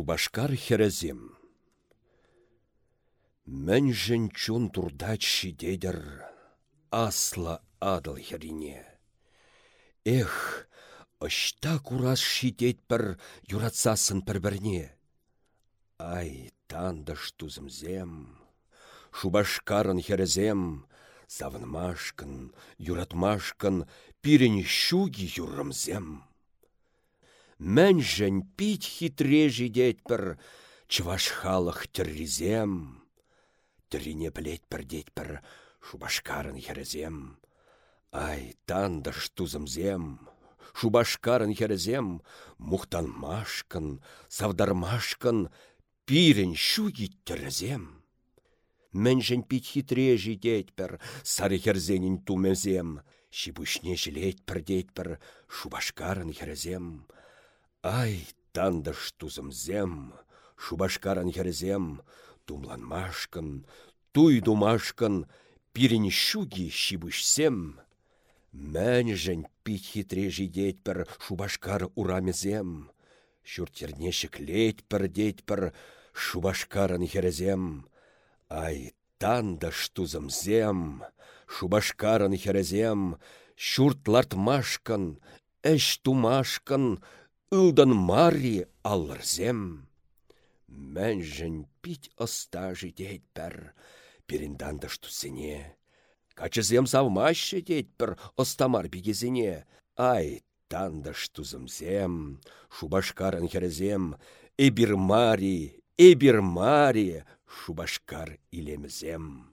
Шубашкар херезем. Мэнжен чун турдач шидедер, асла адыл херине. Эх, ышта курас шидет бір юратсасын бір-бірне. Ай, тандыш тузымзем, шубашкарын херезем, савынмашкын, юратмашкын, пирен шуги. Мәнжін пить хитре жидет бір, чываш халық тірризем. Тірине білет бір дет бір, шубашкарын херезем. Ай, тандыш тузымзем, шубашкарын херезем, мұқтанмашкын, савдармашкын, пирен шуги тірізем. Мәнжін пить хитре жидет бір, сары херзенін тумезем, шибушне жилет бір дет бір, шубашкарын херезем. Ай, тандыш тузымзем, шубашкаран херзем, тумланмашкын, туй думашкын, пирен щуги щибышсем. Мәнжін пит хитре жидет пір шубашкар урамезем. Шүртерне шіклет пір дет пір шубашкарын херезем. Ай, тандыш тузымзем, шубашкарын херезем, шүртлартмашкын, әш тумашкын, Ылдан мари аллырзем. Мәнжін пить оста жидет пір, періндандыш тусыне. Качызем савмашы дет пір остамар бігезіне. Ай, тандыш тузымзем, шубашкарын херезем, эбір мари, эбір мари, шубашкар илемзем.